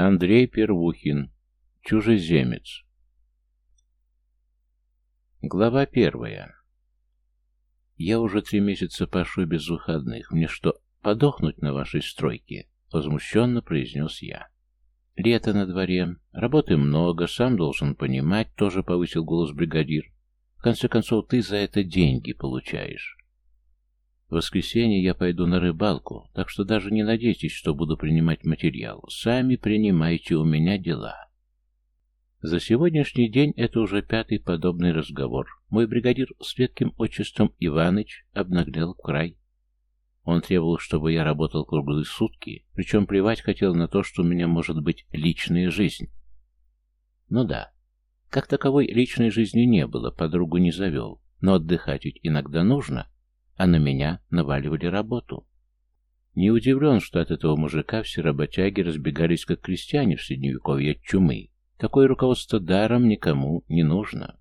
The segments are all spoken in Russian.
Андрей Первухин. Чужеземец. Глава первая. Я уже три месяца пашу без выходных. Мне что, подохнуть на вашей стройке? Возмущенно произнес я. Лето на дворе. Работы много, сам должен понимать, тоже повысил голос бригадир. В конце концов, ты за это деньги получаешь. В воскресенье я пойду на рыбалку, так что даже не надейтесь, что буду принимать материал. Сами принимайте у меня дела. За сегодняшний день это уже пятый подобный разговор. Мой бригадир с редким отчеством Иваныч обнаглел в край. Он требовал, чтобы я работал круглые сутки, причем плевать хотел на то, что у меня может быть личная жизнь. Ну да, как таковой личной жизни не было, подругу не завел, но отдыхать ведь иногда нужно — а на меня наваливали работу. Не удивлен, что от этого мужика все работяги разбегались, как крестьяне в средневековье от чумы. Такое руководство даром никому не нужно.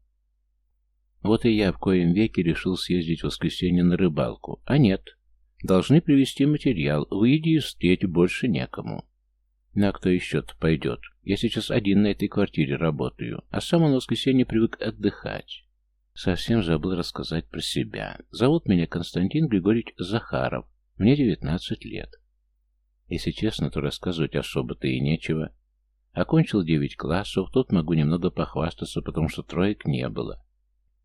Вот и я в коем веке решил съездить в воскресенье на рыбалку. А нет. Должны привезти материал, выйди и встреть больше некому. На кто еще-то пойдет? Я сейчас один на этой квартире работаю, а сам он в воскресенье привык отдыхать. Совсем забыл рассказать про себя. Зовут меня Константин Григорьевич Захаров. Мне 19 лет. Если честно, то рассказывать особо-то и нечего. Окончил 9 классов, тут могу немного похвастаться, потому что троек не было.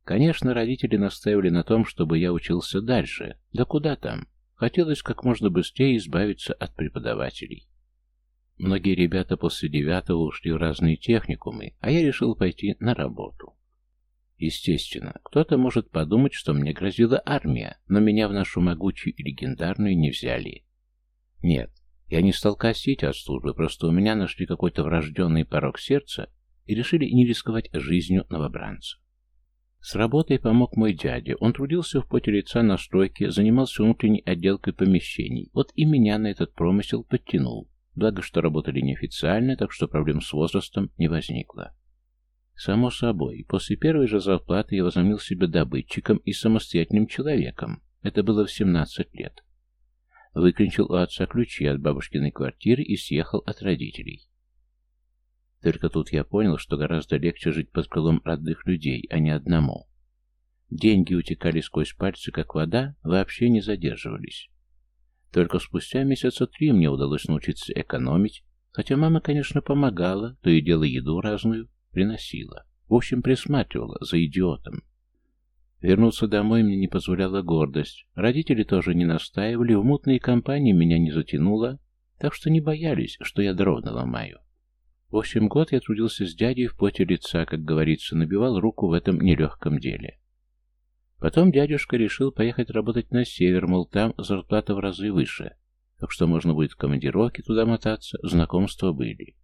Конечно, родители настаивали на том, чтобы я учился дальше. Да куда там? Хотелось как можно быстрее избавиться от преподавателей. Многие ребята после девятого ушли в разные техникумы, а я решил пойти на работу. Естественно, кто-то может подумать, что мне грозила армия, но меня в нашу могучую и легендарную не взяли. Нет, я не стал косить от службы, просто у меня нашли какой-то врожденный порог сердца и решили не рисковать жизнью новобранца. С работой помог мой дядя. Он трудился в поте лица на стройке, занимался внутренней отделкой помещений. Вот и меня на этот промысел подтянул. Благо, что работали неофициально, так что проблем с возрастом не возникло. Само собой, после первой же зарплаты я возомнил себя добытчиком и самостоятельным человеком. Это было в 17 лет. Выключил у отца ключи от бабушкиной квартиры и съехал от родителей. Только тут я понял, что гораздо легче жить под крылом родных людей, а не одному. Деньги утекали сквозь пальцы, как вода, вообще не задерживались. Только спустя месяца три мне удалось научиться экономить, хотя мама, конечно, помогала, то и дело еду разную, Приносила. В общем, присматривала за идиотом. Вернуться домой мне не позволяла гордость. Родители тоже не настаивали, в мутные компании меня не затянуло, так что не боялись, что я дров наломаю. В общем, год я трудился с дядей в поте лица, как говорится, набивал руку в этом нелегком деле. Потом дядюшка решил поехать работать на север, мол, там зарплата в разы выше, так что можно будет в командировке туда мотаться, знакомства были.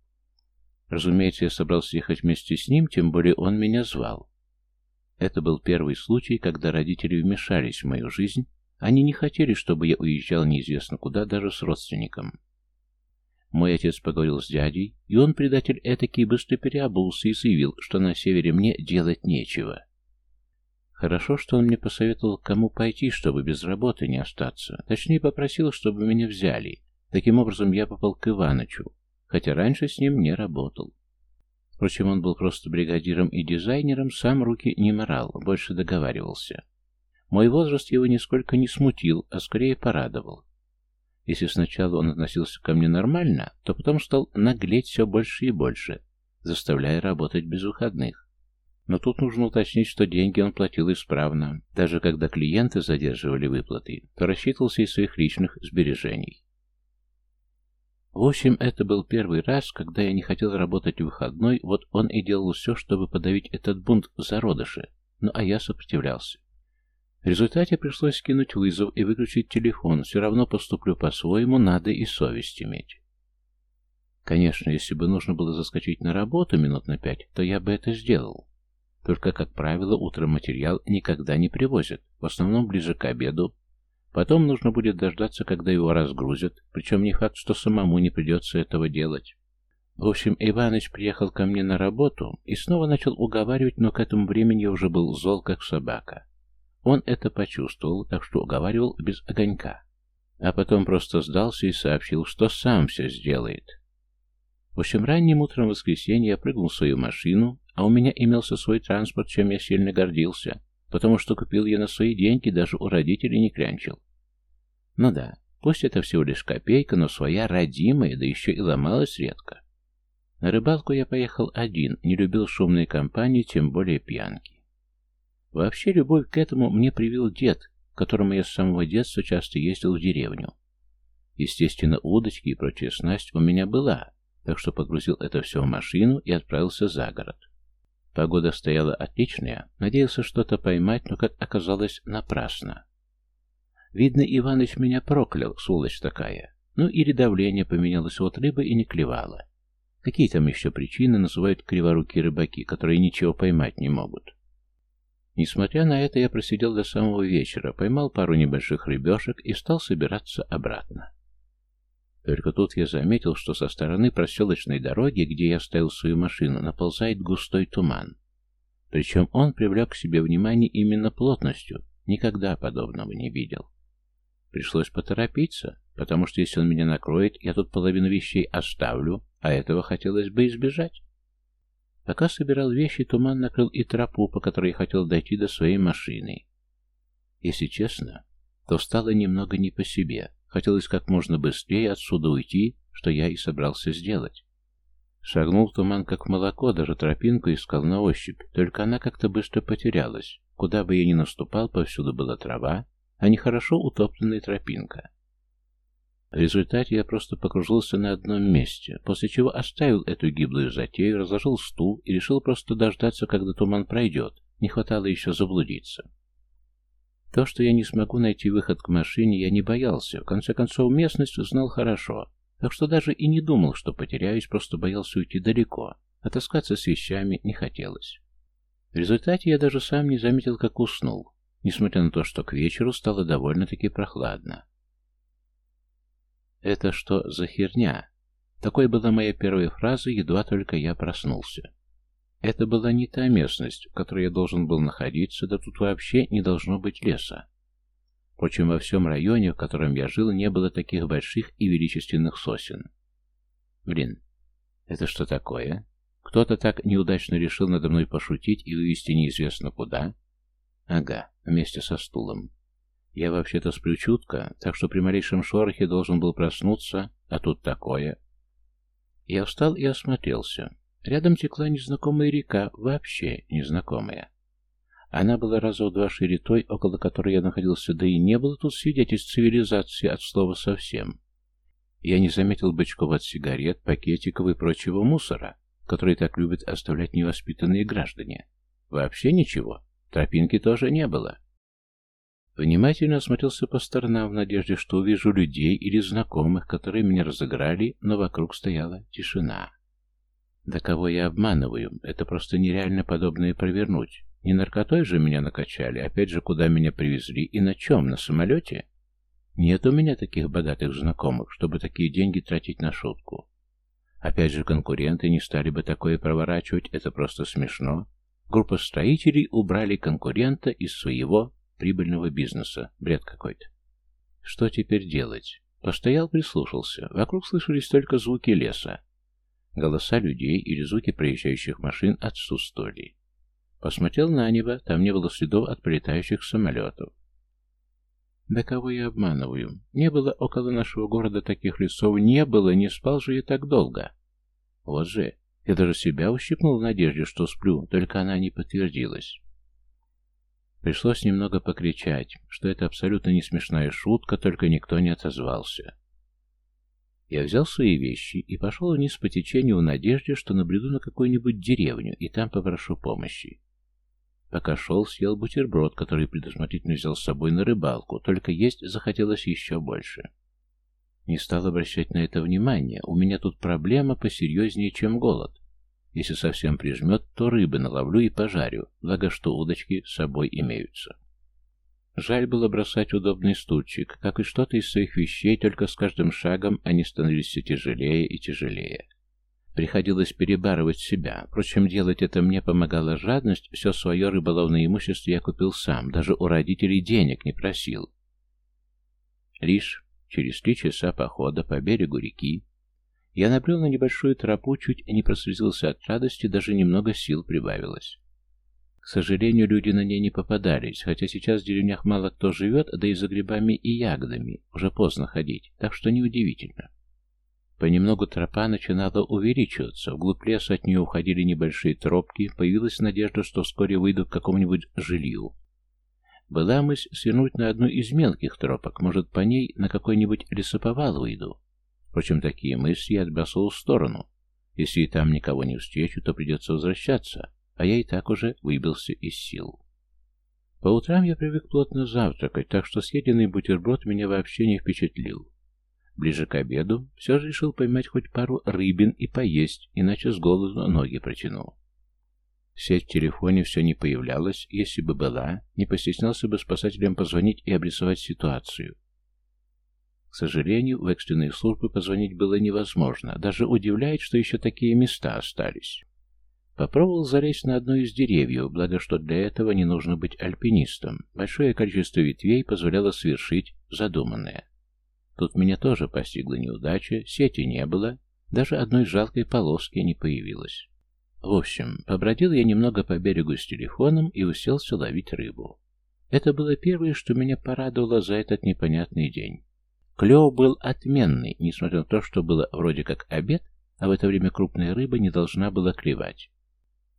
Разумеется, я собрался ехать вместе с ним, тем более он меня звал. Это был первый случай, когда родители вмешались в мою жизнь. Они не хотели, чтобы я уезжал неизвестно куда, даже с родственником. Мой отец поговорил с дядей, и он, предатель этакий, быстро переобулся и заявил, что на севере мне делать нечего. Хорошо, что он мне посоветовал, кому пойти, чтобы без работы не остаться. Точнее, попросил, чтобы меня взяли. Таким образом, я попал к Иванычу, хотя раньше с ним не работал. Впрочем, он был просто бригадиром и дизайнером, сам руки не морал, больше договаривался. Мой возраст его нисколько не смутил, а скорее порадовал. Если сначала он относился ко мне нормально, то потом стал наглеть все больше и больше, заставляя работать без выходных. Но тут нужно уточнить, что деньги он платил исправно. Даже когда клиенты задерживали выплаты, то рассчитывался из своих личных сбережений. В общем, это был первый раз, когда я не хотел работать в выходной, вот он и делал все, чтобы подавить этот бунт зародыши, ну а я сопротивлялся. В результате пришлось скинуть вызов и выключить телефон, все равно поступлю по-своему, надо и совесть иметь. Конечно, если бы нужно было заскочить на работу минут на пять, то я бы это сделал. Только, как правило, утром материал никогда не привозят, в основном ближе к обеду, Потом нужно будет дождаться, когда его разгрузят, причем не факт, что самому не придется этого делать. В общем, Иваныч приехал ко мне на работу и снова начал уговаривать, но к этому времени я уже был зол, как собака. Он это почувствовал, так что уговаривал без огонька. А потом просто сдался и сообщил, что сам все сделает. В общем, ранним утром воскресенья я прыгнул в свою машину, а у меня имелся свой транспорт, чем я сильно гордился, потому что купил я на свои деньги, даже у родителей не клянчил. Ну да, пусть это всего лишь копейка, но своя родимая, да еще и ломалась редко. На рыбалку я поехал один, не любил шумные компании, тем более пьянки. Вообще, любовь к этому мне привил дед, к которому я с самого детства часто ездил в деревню. Естественно, удочки и прочая снасть у меня была, так что погрузил это все в машину и отправился за город. Погода стояла отличная, надеялся что-то поймать, но, как оказалось, напрасно. Видно, Иваныч меня проклял, сволочь такая. Ну или давление поменялось, вот рыба и не клевала. Какие там еще причины называют криворукие рыбаки, которые ничего поймать не могут? Несмотря на это, я просидел до самого вечера, поймал пару небольших рыбешек и стал собираться обратно. Только тут я заметил, что со стороны проселочной дороги, где я ставил свою машину, наползает густой туман. Причем он привлек к себе внимание именно плотностью, никогда подобного не видел. Пришлось поторопиться, потому что если он меня накроет, я тут половину вещей оставлю, а этого хотелось бы избежать. Пока собирал вещи, туман накрыл и тропу, по которой я хотел дойти до своей машины. Если честно, то стало немного не по себе. Хотелось как можно быстрее отсюда уйти, что я и собрался сделать. Шагнул туман как молоко, даже тропинку искал на ощупь, только она как-то быстро потерялась. Куда бы я ни наступал, повсюду была трава, а не хорошо утоптанная тропинка. В результате я просто покружился на одном месте, после чего оставил эту гиблую затею, разложил стул и решил просто дождаться, когда туман пройдет. Не хватало еще заблудиться. То, что я не смогу найти выход к машине, я не боялся. В конце концов, местность знал хорошо. Так что даже и не думал, что потеряюсь, просто боялся уйти далеко. А таскаться с вещами не хотелось. В результате я даже сам не заметил, как уснул несмотря на то, что к вечеру стало довольно-таки прохладно. «Это что за херня?» Такой была моя первая фраза, едва только я проснулся. Это была не та местность, в которой я должен был находиться, да тут вообще не должно быть леса. Впрочем, во всем районе, в котором я жил, не было таких больших и величественных сосен. Блин, это что такое? Кто-то так неудачно решил надо мной пошутить и вывести неизвестно куда? Ага, вместе со стулом. Я вообще-то сплю чутко, так что при малейшем шорохе должен был проснуться, а тут такое. Я встал и осмотрелся. Рядом текла незнакомая река, вообще незнакомая. Она была раза в два шире той, около которой я находился, да и не было тут свидетельств цивилизации от слова совсем. Я не заметил бычков от сигарет, пакетиков и прочего мусора, который так любят оставлять невоспитанные граждане. Вообще ничего. Тропинки тоже не было. Внимательно осмотрелся по сторонам в надежде, что увижу людей или знакомых, которые меня разыграли, но вокруг стояла тишина. Да кого я обманываю? Это просто нереально подобное провернуть. Не наркотой же меня накачали, опять же, куда меня привезли и на чем, на самолете? Нет у меня таких богатых знакомых, чтобы такие деньги тратить на шутку. Опять же, конкуренты не стали бы такое проворачивать, это просто смешно. Группа строителей убрали конкурента из своего прибыльного бизнеса. Бред какой-то. Что теперь делать? Постоял, прислушался. Вокруг слышались только звуки леса. Голоса людей или звуки проезжающих машин отсутствовали. Посмотрел на небо, там не было следов от прилетающих самолетов. Да кого я обманываю? Не было около нашего города таких лесов, не было, не спал же я так долго. Вот же, я даже себя ущипнул в надежде, что сплю, только она не подтвердилась. Пришлось немного покричать, что это абсолютно не смешная шутка, только никто не отозвался. Я взял свои вещи и пошел вниз по течению в надежде, что набреду на какую-нибудь деревню и там попрошу помощи. Пока шел, съел бутерброд, который предусмотрительно взял с собой на рыбалку, только есть захотелось еще больше. Не стал обращать на это внимания. У меня тут проблема посерьезнее, чем голод. Если совсем прижмет, то рыбы наловлю и пожарю, благо что удочки с собой имеются. Жаль было бросать удобный стульчик, как и что-то из своих вещей, только с каждым шагом они становились все тяжелее и тяжелее. Приходилось перебарывать себя, впрочем, делать это мне помогала жадность, все свое рыболовное имущество я купил сам, даже у родителей денег не просил. Лишь Через три часа похода по берегу реки я набрел на небольшую тропу, чуть не прослезился от радости, даже немного сил прибавилось. К сожалению, люди на ней не попадались, хотя сейчас в деревнях мало кто живет, да и за грибами и ягодами уже поздно ходить, так что неудивительно. Понемногу тропа начинала увеличиваться, вглубь леса от нее уходили небольшие тропки, появилась надежда, что вскоре выйду к какому-нибудь жилью. Была мысль свернуть на одну из мелких тропок, может, по ней на какой-нибудь лесоповал выйду. Впрочем, такие мысли я отбросил в сторону. Если и там никого не встречу, то придется возвращаться, а я и так уже выбился из сил. По утрам я привык плотно завтракать, так что съеденный бутерброд меня вообще не впечатлил. Ближе к обеду все же решил поймать хоть пару рыбин и поесть, иначе с голоду ноги протянул. Сеть в телефоне все не появлялась, если бы была, не постеснялся бы спасателям позвонить и обрисовать ситуацию. К сожалению, в экстренные службы позвонить было невозможно. Даже удивляет, что еще такие места остались. Попробовал залезть на одно из деревьев, благо что для этого не нужно быть альпинистом. Большое количество ветвей позволяло совершить задуманное. Тут меня тоже постигла неудача, сети не было, даже одной жалкой полоски не появилось. В общем, побродил я немного по берегу с телефоном и уселся ловить рыбу. Это было первое, что меня порадовало за этот непонятный день. Клев был отменный, несмотря на то, что было вроде как обед, а в это время крупная рыба не должна была клевать.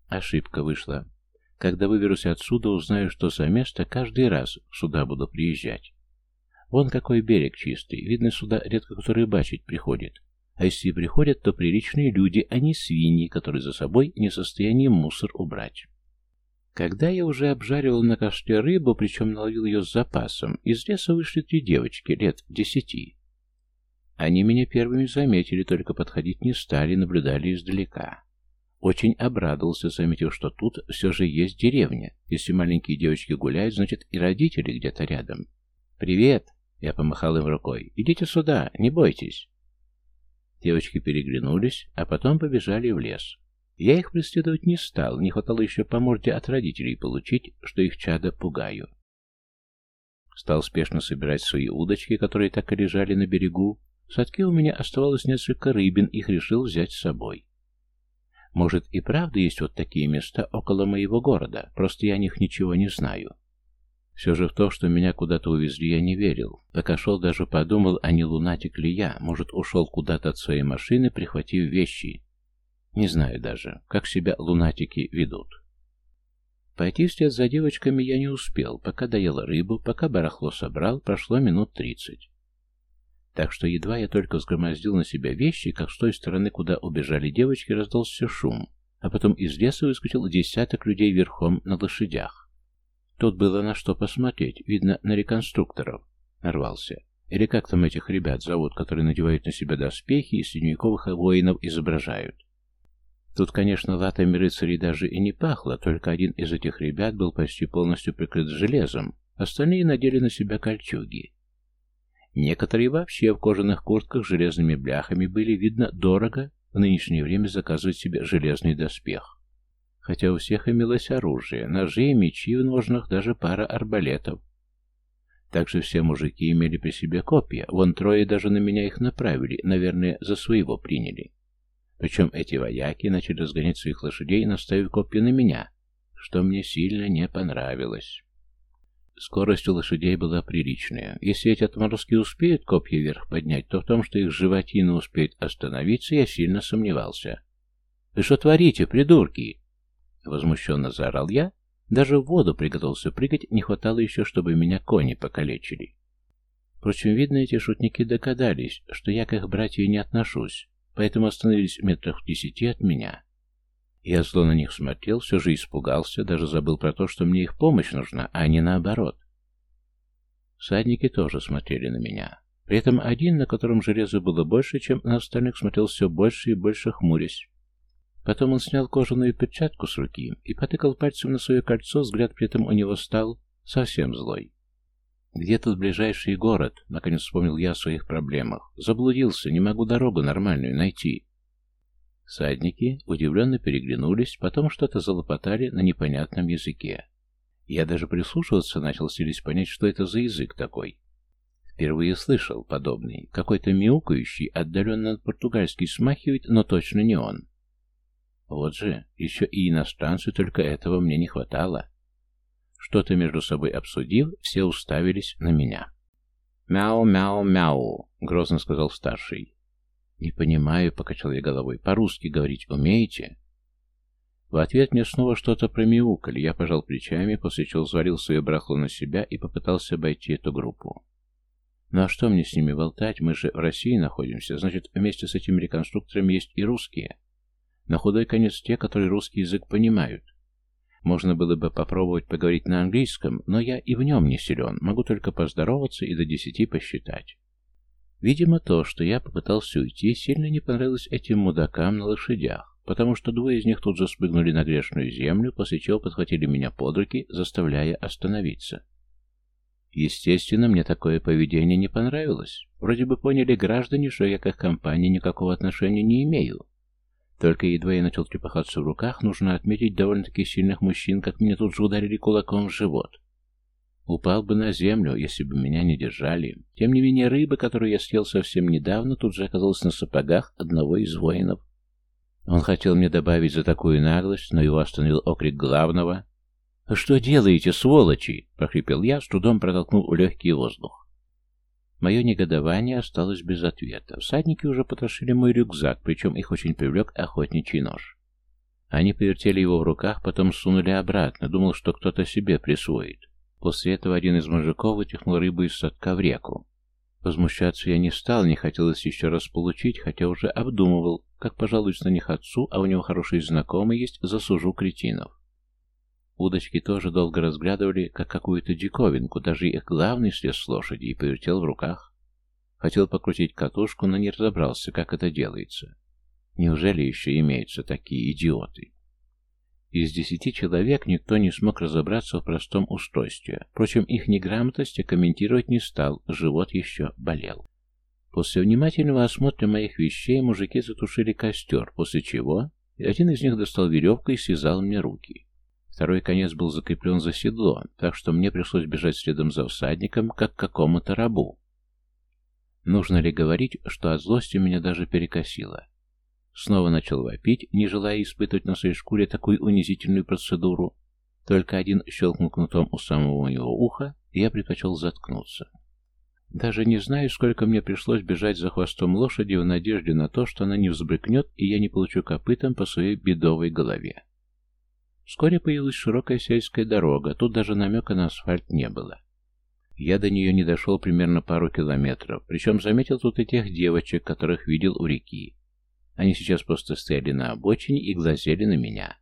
Ошибка вышла. Когда выберусь отсюда, узнаю, что за место каждый раз сюда буду приезжать. Вон какой берег чистый, видно, сюда редко кто рыбачить приходит. А если и приходят, то приличные люди, а не свиньи, которые за собой не в состоянии мусор убрать. Когда я уже обжаривал на костле рыбу, причем наловил ее с запасом, из леса вышли три девочки, лет десяти. Они меня первыми заметили, только подходить не стали, наблюдали издалека. Очень обрадовался, заметив, что тут все же есть деревня. Если маленькие девочки гуляют, значит и родители где-то рядом. «Привет!» — я помахал им рукой. «Идите сюда, не бойтесь!» Девочки переглянулись, а потом побежали в лес. Я их преследовать не стал, не хватало еще по морде от родителей получить, что их чада пугаю. Стал спешно собирать свои удочки, которые так и лежали на берегу. В садке у меня оставалось несколько рыбин, их решил взять с собой. Может и правда есть вот такие места около моего города, просто я о них ничего не знаю. Все же в то, что меня куда-то увезли, я не верил. Пока шел, даже подумал, а не лунатик ли я, может, ушел куда-то от своей машины, прихватив вещи. Не знаю даже, как себя лунатики ведут. Пойти вслед за девочками я не успел, пока доел рыбу, пока барахло собрал, прошло минут тридцать. Так что едва я только взгромоздил на себя вещи, как с той стороны, куда убежали девочки, раздался шум, а потом из леса выскочил десяток людей верхом на лошадях. Тут было на что посмотреть, видно, на реконструкторов. Нарвался. Или как там этих ребят зовут, которые надевают на себя доспехи и средневековых воинов изображают. Тут, конечно, латами рыцарей даже и не пахло, только один из этих ребят был почти полностью прикрыт железом, остальные надели на себя кольчуги. Некоторые вообще в кожаных куртках с железными бляхами были, видно, дорого в нынешнее время заказывать себе железный доспех хотя у всех имелось оружие, ножи и мечи, в ножнах даже пара арбалетов. Также все мужики имели при себе копья, вон трое даже на меня их направили, наверное, за своего приняли. Причем эти вояки начали разгонять своих лошадей, наставив копья на меня, что мне сильно не понравилось. Скорость у лошадей была приличная. Если эти отморозки успеют копья вверх поднять, то в том, что их животина успеет остановиться, я сильно сомневался. «Вы что творите, придурки?» возмущенно заорал я. Даже в воду приготовился прыгать, не хватало еще, чтобы меня кони покалечили. Впрочем, видно, эти шутники догадались, что я к их братью не отношусь, поэтому остановились в метрах в десяти от меня. Я зло на них смотрел, все же испугался, даже забыл про то, что мне их помощь нужна, а не наоборот. Садники тоже смотрели на меня. При этом один, на котором железа было больше, чем на остальных, смотрел все больше и больше хмурясь. Потом он снял кожаную перчатку с руки и потыкал пальцем на свое кольцо, взгляд при этом у него стал совсем злой. «Где тут ближайший город?» — наконец вспомнил я о своих проблемах. «Заблудился, не могу дорогу нормальную найти». Садники удивленно переглянулись, потом что-то залопотали на непонятном языке. Я даже прислушиваться начал, селись понять, что это за язык такой. Впервые слышал подобный, какой-то мяукающий, отдаленно от португальский смахивает, но точно не он. Вот же, еще и иностранцы, только этого мне не хватало. Что-то между собой обсудив, все уставились на меня. «Мяу-мяу-мяу», — грозно сказал старший. «Не понимаю», — покачал я головой, — «по-русски говорить умеете?» В ответ мне снова что-то промяукали, я пожал плечами, после чего взвалил свое брахло на себя и попытался обойти эту группу. Ну а что мне с ними болтать, мы же в России находимся, значит, вместе с этими реконструкторами есть и русские. На худой конец те, которые русский язык понимают. Можно было бы попробовать поговорить на английском, но я и в нем не силен, могу только поздороваться и до десяти посчитать. Видимо, то, что я попытался уйти, сильно не понравилось этим мудакам на лошадях, потому что двое из них тут же спрыгнули на грешную землю, после чего подхватили меня под руки, заставляя остановиться. Естественно, мне такое поведение не понравилось. Вроде бы поняли граждане, что я к их компании никакого отношения не имею, только едва я начал трепыхаться в руках, нужно отметить довольно-таки сильных мужчин, как меня тут же ударили кулаком в живот. Упал бы на землю, если бы меня не держали. Тем не менее, рыба, которую я съел совсем недавно, тут же оказалась на сапогах одного из воинов. Он хотел мне добавить за такую наглость, но его остановил окрик главного. «Что делаете, сволочи?» — прохрипел я, с трудом протолкнул легкий воздух. Мое негодование осталось без ответа. Всадники уже потрошили мой рюкзак, причем их очень привлек охотничий нож. Они повертели его в руках, потом сунули обратно, думал, что кто-то себе присвоит. После этого один из мужиков вытихнул рыбу из садка в реку. Возмущаться я не стал, не хотелось еще раз получить, хотя уже обдумывал, как пожаловать на них отцу, а у него хороший знакомый есть, засужу кретинов. Удочки тоже долго разглядывали, как какую-то диковинку, даже их главный слез с лошади и повертел в руках. Хотел покрутить катушку, но не разобрался, как это делается. Неужели еще имеются такие идиоты? Из десяти человек никто не смог разобраться в простом устройстве. Впрочем, их неграмотность комментировать не стал, живот еще болел. После внимательного осмотра моих вещей мужики затушили костер, после чего один из них достал веревку и связал мне руки. Второй конец был закреплен за седло, так что мне пришлось бежать следом за всадником, как к какому-то рабу. Нужно ли говорить, что от злости меня даже перекосило? Снова начал вопить, не желая испытывать на своей шкуре такую унизительную процедуру. Только один щелкнул кнутом у самого моего уха, и я предпочел заткнуться. Даже не знаю, сколько мне пришлось бежать за хвостом лошади в надежде на то, что она не взбрыкнет, и я не получу копытом по своей бедовой голове. Вскоре появилась широкая сельская дорога, тут даже намека на асфальт не было. Я до нее не дошел примерно пару километров, причем заметил тут и тех девочек, которых видел у реки. Они сейчас просто стояли на обочине и глазели на меня.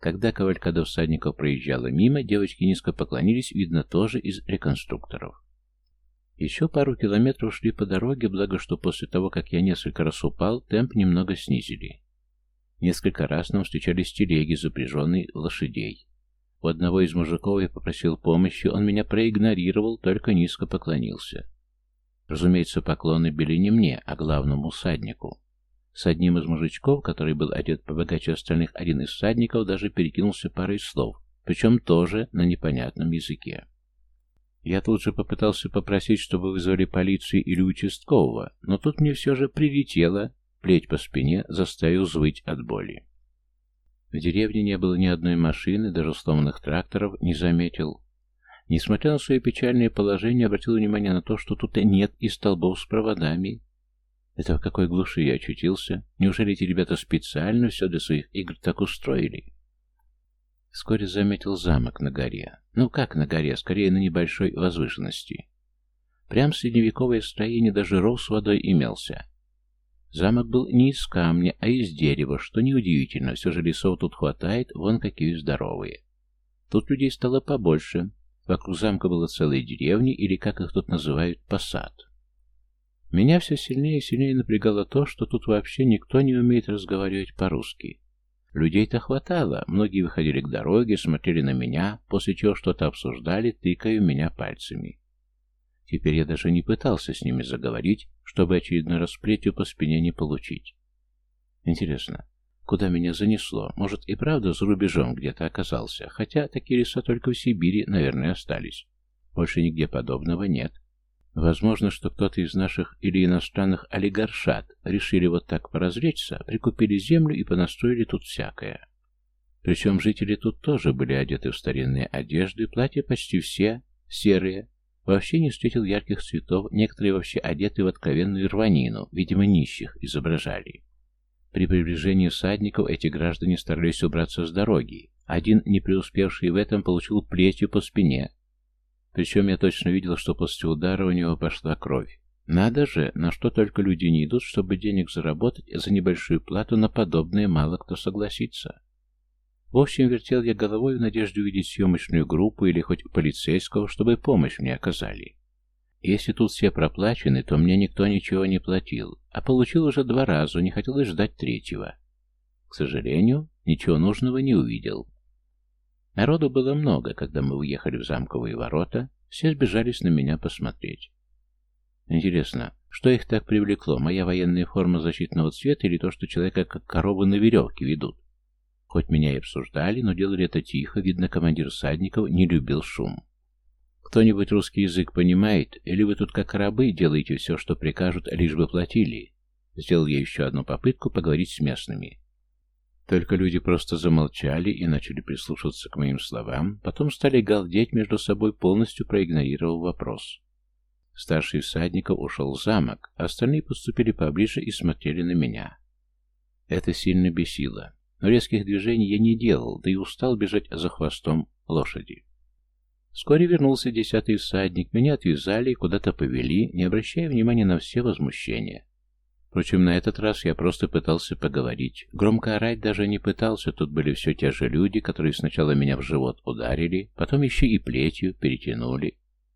Когда кавалькада всадников проезжала мимо, девочки низко поклонились, видно, тоже из реконструкторов. Еще пару километров шли по дороге, благо что после того, как я несколько раз упал, темп немного снизили. Несколько раз нам встречались телеги, запряженные лошадей. У одного из мужиков я попросил помощи, он меня проигнорировал, только низко поклонился. Разумеется, поклоны били не мне, а главному саднику. С одним из мужичков, который был одет побогаче остальных, один из садников, даже перекинулся парой слов, причем тоже на непонятном языке. Я тут же попытался попросить, чтобы вызвали полицию или участкового, но тут мне все же прилетело плеть по спине, заставил звыть от боли. В деревне не было ни одной машины, даже сломанных тракторов не заметил. Несмотря на свое печальное положение, обратил внимание на то, что тут нет и столбов с проводами. Это в какой глуши я очутился? Неужели эти ребята специально все для своих игр так устроили? Вскоре заметил замок на горе. Ну как на горе, скорее на небольшой возвышенности. Прям средневековое строение даже ров с водой имелся. Замок был не из камня, а из дерева, что неудивительно, все же лесов тут хватает, вон какие здоровые. Тут людей стало побольше, вокруг замка было целые деревни, или как их тут называют, посад. Меня все сильнее и сильнее напрягало то, что тут вообще никто не умеет разговаривать по-русски. Людей-то хватало, многие выходили к дороге, смотрели на меня, после чего что-то обсуждали, тыкая меня пальцами. Теперь я даже не пытался с ними заговорить, чтобы очередной раз плетью по спине не получить. Интересно, куда меня занесло? Может и правда за рубежом где-то оказался, хотя такие леса только в Сибири, наверное, остались. Больше нигде подобного нет. Возможно, что кто-то из наших или иностранных олигаршат решили вот так поразвлечься, прикупили землю и понастроили тут всякое. Причем жители тут тоже были одеты в старинные одежды, платья почти все серые, Вообще не встретил ярких цветов, некоторые вообще одеты в откровенную рванину, видимо, нищих изображали. При приближении всадников эти граждане старались убраться с дороги. Один, не преуспевший в этом, получил плетью по спине. Причем я точно видел, что после удара у него пошла кровь. Надо же, на что только люди не идут, чтобы денег заработать, за небольшую плату на подобное мало кто согласится. В общем, вертел я головой в надежде увидеть съемочную группу или хоть полицейского, чтобы помощь мне оказали. Если тут все проплачены, то мне никто ничего не платил, а получил уже два раза, не хотелось ждать третьего. К сожалению, ничего нужного не увидел. Народу было много, когда мы уехали в замковые ворота, все сбежались на меня посмотреть. Интересно, что их так привлекло, моя военная форма защитного цвета или то, что человека как корову на веревке ведут? Хоть меня и обсуждали, но делали это тихо, видно, командир садников не любил шум. Кто-нибудь русский язык понимает, или вы тут как рабы делаете все, что прикажут, лишь бы платили? Сделал я еще одну попытку поговорить с местными. Только люди просто замолчали и начали прислушиваться к моим словам, потом стали галдеть между собой, полностью проигнорировав вопрос. Старший всадников ушел в замок, остальные поступили поближе и смотрели на меня. Это сильно бесило но резких движений я не делал, да и устал бежать за хвостом лошади. Вскоре вернулся десятый всадник, меня отвязали и куда-то повели, не обращая внимания на все возмущения. Впрочем, на этот раз я просто пытался поговорить. Громко орать даже не пытался, тут были все те же люди, которые сначала меня в живот ударили, потом еще и плетью перетянули.